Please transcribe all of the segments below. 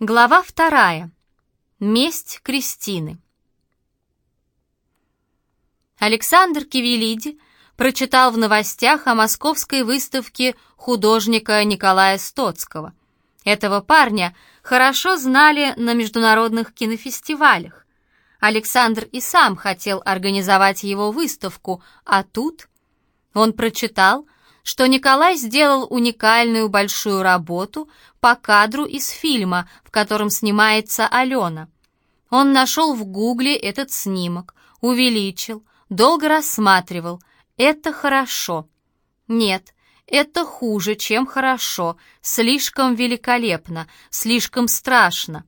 Глава вторая. Месть Кристины. Александр Кивелиди прочитал в новостях о московской выставке художника Николая Стоцкого. Этого парня хорошо знали на международных кинофестивалях. Александр и сам хотел организовать его выставку, а тут он прочитал, что Николай сделал уникальную большую работу по кадру из фильма, в котором снимается Алена. Он нашел в гугле этот снимок, увеличил, долго рассматривал. Это хорошо. Нет, это хуже, чем хорошо, слишком великолепно, слишком страшно.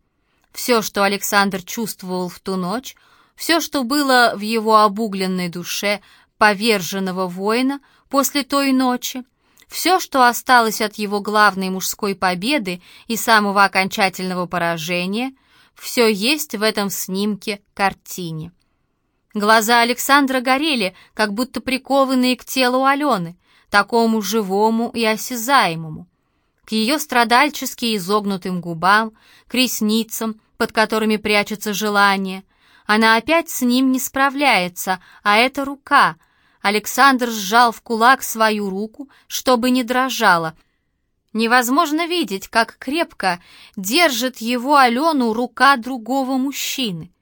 Все, что Александр чувствовал в ту ночь, все, что было в его обугленной душе поверженного воина, после той ночи, все, что осталось от его главной мужской победы и самого окончательного поражения, все есть в этом снимке картине. Глаза Александра горели, как будто прикованные к телу Алены, такому живому и осязаемому. К ее страдальчески изогнутым губам, к ресницам, под которыми прячется желание. Она опять с ним не справляется, а это рука — Александр сжал в кулак свою руку, чтобы не дрожала. Невозможно видеть, как крепко держит его Алену рука другого мужчины.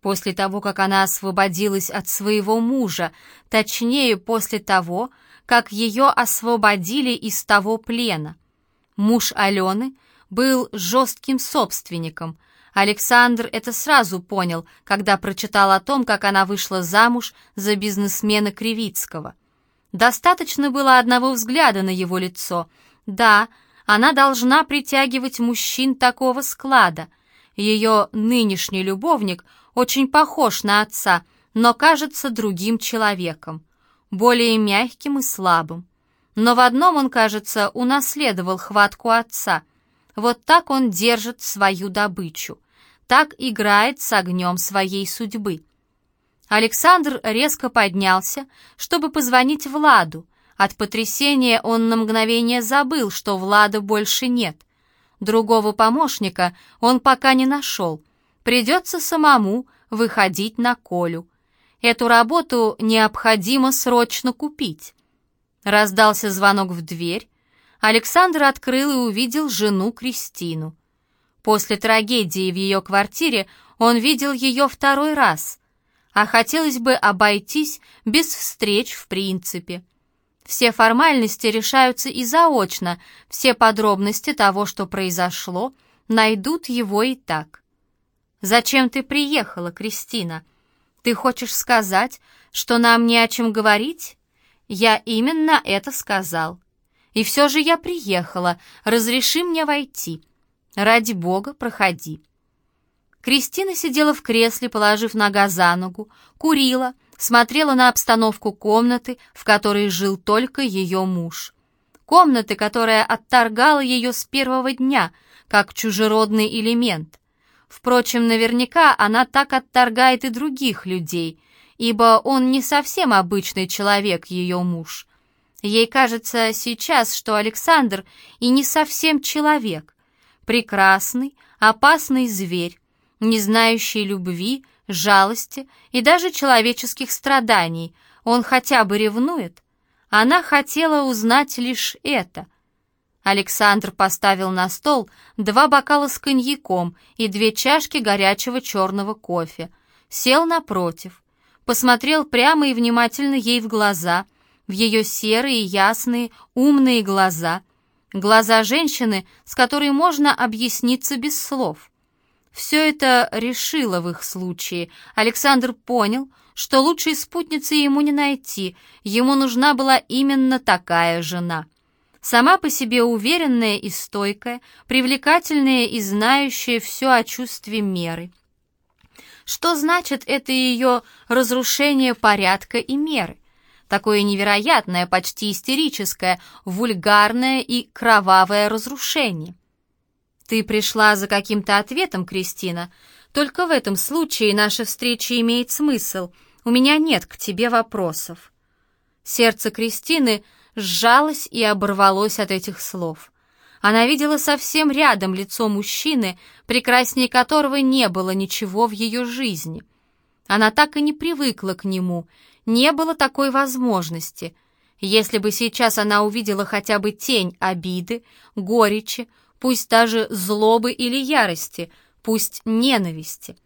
После того, как она освободилась от своего мужа, точнее, после того, как ее освободили из того плена. Муж Алены был жестким собственником — Александр это сразу понял, когда прочитал о том, как она вышла замуж за бизнесмена Кривицкого. Достаточно было одного взгляда на его лицо. Да, она должна притягивать мужчин такого склада. Ее нынешний любовник очень похож на отца, но кажется другим человеком, более мягким и слабым. Но в одном он, кажется, унаследовал хватку отца — вот так он держит свою добычу, так играет с огнем своей судьбы. Александр резко поднялся, чтобы позвонить Владу. От потрясения он на мгновение забыл, что Влада больше нет. Другого помощника он пока не нашел. Придется самому выходить на Колю. Эту работу необходимо срочно купить. Раздался звонок в дверь, Александр открыл и увидел жену Кристину. После трагедии в ее квартире он видел ее второй раз, а хотелось бы обойтись без встреч в принципе. Все формальности решаются и заочно, все подробности того, что произошло, найдут его и так. «Зачем ты приехала, Кристина? Ты хочешь сказать, что нам не о чем говорить?» «Я именно это сказал. И все же я приехала. Разреши мне войти. Ради бога, проходи». Кристина сидела в кресле, положив нога за ногу, курила, смотрела на обстановку комнаты, в которой жил только ее муж. Комнаты, которая отторгала ее с первого дня, как чужеродный элемент. Впрочем, наверняка она так отторгает и других людей, ибо он не совсем обычный человек, ее муж. Ей кажется сейчас, что Александр и не совсем человек. Прекрасный, опасный зверь, не знающий любви, жалости и даже человеческих страданий. Он хотя бы ревнует. Она хотела узнать лишь это. Александр поставил на стол два бокала с коньяком и две чашки горячего черного кофе. Сел напротив, посмотрел прямо и внимательно ей в глаза — в ее серые, ясные, умные глаза. Глаза женщины, с которой можно объясниться без слов. Все это решило в их случае. Александр понял, что лучшей спутницы ему не найти, ему нужна была именно такая жена. Сама по себе уверенная и стойкая, привлекательная и знающая все о чувстве меры. Что значит это ее разрушение порядка и меры? Такое невероятное, почти истерическое, вульгарное и кровавое разрушение. Ты пришла за каким-то ответом, Кристина. Только в этом случае наша встреча имеет смысл. У меня нет к тебе вопросов. Сердце Кристины сжалось и оборвалось от этих слов. Она видела совсем рядом лицо мужчины, прекраснее которого не было ничего в ее жизни. Она так и не привыкла к нему, не было такой возможности. Если бы сейчас она увидела хотя бы тень обиды, горечи, пусть даже злобы или ярости, пусть ненависти.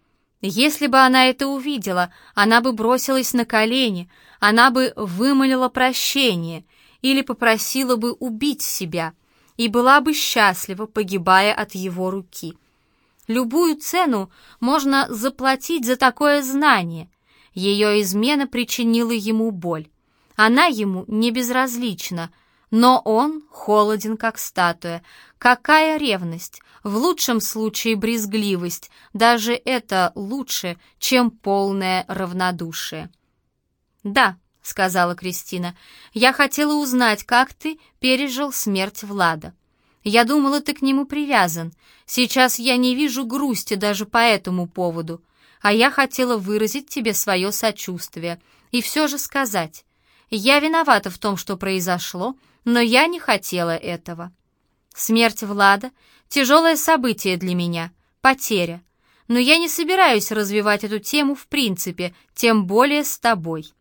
Если бы она это увидела, она бы бросилась на колени, она бы вымолила прощение или попросила бы убить себя и была бы счастлива, погибая от его руки. Любую цену можно заплатить за такое знание. Ее измена причинила ему боль. Она ему не безразлична, но он холоден, как статуя. Какая ревность! В лучшем случае брезгливость. Даже это лучше, чем полное равнодушие. «Да», — сказала Кристина, — «я хотела узнать, как ты пережил смерть Влада. Я думала, ты к нему привязан. Сейчас я не вижу грусти даже по этому поводу. А я хотела выразить тебе свое сочувствие и все же сказать. Я виновата в том, что произошло, но я не хотела этого. Смерть Влада — тяжелое событие для меня, потеря. Но я не собираюсь развивать эту тему в принципе, тем более с тобой.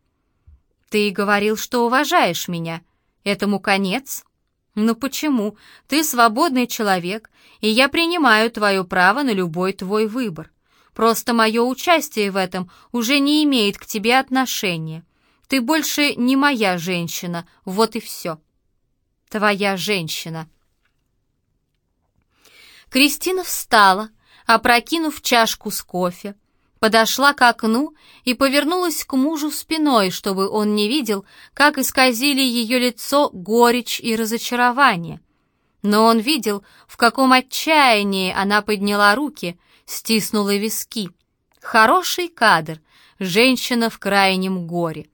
Ты говорил, что уважаешь меня. Этому конец?» «Но почему? Ты свободный человек, и я принимаю твое право на любой твой выбор. Просто мое участие в этом уже не имеет к тебе отношения. Ты больше не моя женщина, вот и все». «Твоя женщина». Кристина встала, опрокинув чашку с кофе, подошла к окну и повернулась к мужу спиной, чтобы он не видел, как исказили ее лицо горечь и разочарование. Но он видел, в каком отчаянии она подняла руки, стиснула виски. Хороший кадр, женщина в крайнем горе.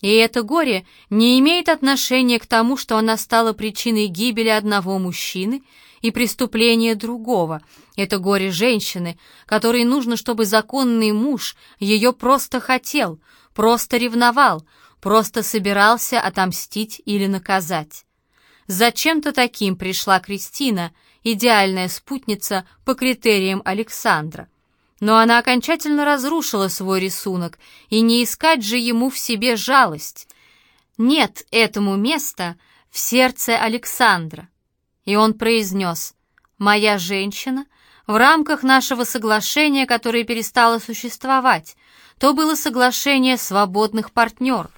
И это горе не имеет отношения к тому, что она стала причиной гибели одного мужчины и преступления другого. Это горе женщины, которой нужно, чтобы законный муж ее просто хотел, просто ревновал, просто собирался отомстить или наказать. Зачем-то таким пришла Кристина, идеальная спутница по критериям Александра. Но она окончательно разрушила свой рисунок, и не искать же ему в себе жалость. Нет этому места в сердце Александра. И он произнес «Моя женщина» в рамках нашего соглашения, которое перестало существовать. То было соглашение свободных партнеров.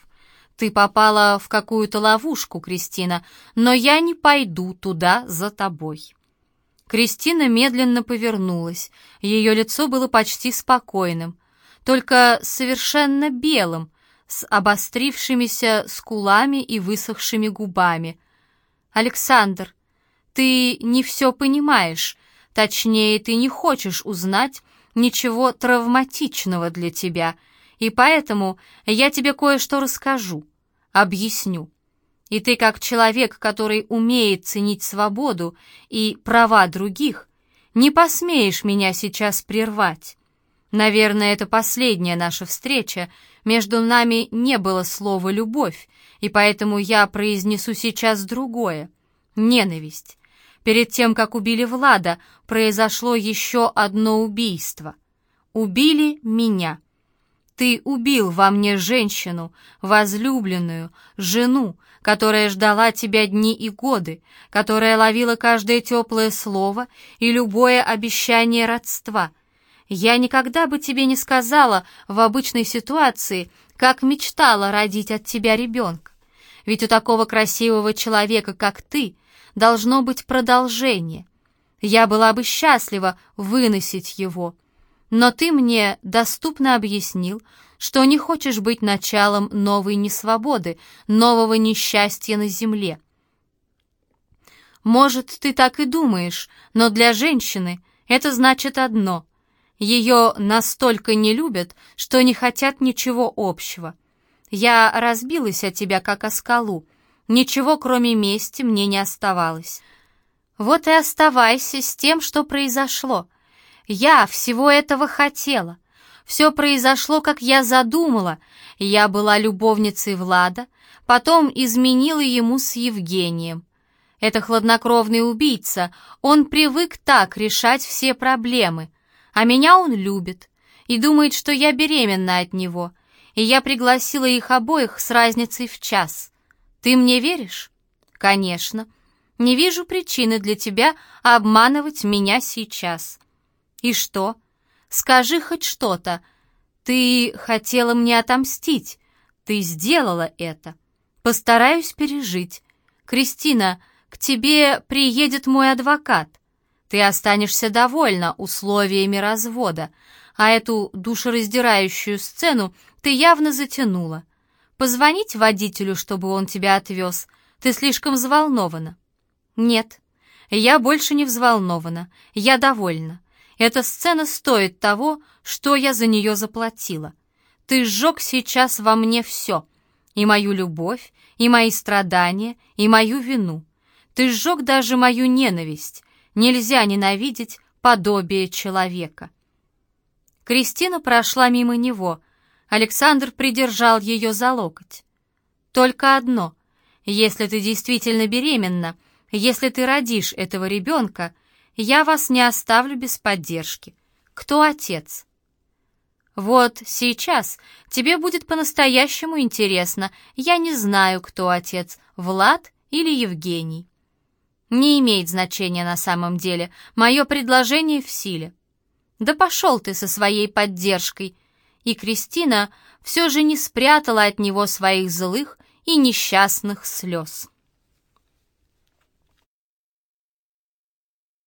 Ты попала в какую-то ловушку, Кристина, но я не пойду туда за тобой. Кристина медленно повернулась. Ее лицо было почти спокойным, только совершенно белым, с обострившимися скулами и высохшими губами. «Александр, ты не все понимаешь, точнее, ты не хочешь узнать ничего травматичного для тебя, и поэтому я тебе кое-что расскажу, объясню. И ты, как человек, который умеет ценить свободу и права других, не посмеешь меня сейчас прервать. Наверное, это последняя наша встреча. Между нами не было слова «любовь», и поэтому я произнесу сейчас другое — ненависть. Перед тем, как убили Влада, произошло еще одно убийство. Убили меня. Ты убил во мне женщину, возлюбленную, жену, которая ждала тебя дни и годы, которая ловила каждое теплое слово и любое обещание родства. Я никогда бы тебе не сказала в обычной ситуации, как мечтала родить от тебя ребенка. Ведь у такого красивого человека, как ты, должно быть продолжение. Я была бы счастлива выносить его. Но ты мне доступно объяснил, что не хочешь быть началом новой несвободы, нового несчастья на земле. Может, ты так и думаешь, но для женщины это значит одно. Ее настолько не любят, что не хотят ничего общего. Я разбилась от тебя, как о скалу. Ничего, кроме мести, мне не оставалось. Вот и оставайся с тем, что произошло. Я всего этого хотела — все произошло, как я задумала. Я была любовницей Влада, потом изменила ему с Евгением. Это хладнокровный убийца, он привык так решать все проблемы, а меня он любит и думает, что я беременна от него, и я пригласила их обоих с разницей в час. Ты мне веришь? Конечно. Не вижу причины для тебя обманывать меня сейчас. И что? Скажи хоть что-то. Ты хотела мне отомстить. Ты сделала это. Постараюсь пережить. Кристина, к тебе приедет мой адвокат. Ты останешься довольна условиями развода, а эту душераздирающую сцену ты явно затянула. Позвонить водителю, чтобы он тебя отвез. Ты слишком взволнована. Нет, я больше не взволнована. Я довольна. Эта сцена стоит того, что я за нее заплатила. Ты сжег сейчас во мне все. И мою любовь, и мои страдания, и мою вину. Ты сжег даже мою ненависть. Нельзя ненавидеть подобие человека. Кристина прошла мимо него. Александр придержал ее за локоть. Только одно. Если ты действительно беременна, если ты родишь этого ребенка, я вас не оставлю без поддержки. Кто отец? Вот сейчас тебе будет по-настоящему интересно. Я не знаю, кто отец, Влад или Евгений. Не имеет значения на самом деле. Мое предложение в силе. Да пошел ты со своей поддержкой. И Кристина все же не спрятала от него своих злых и несчастных слез.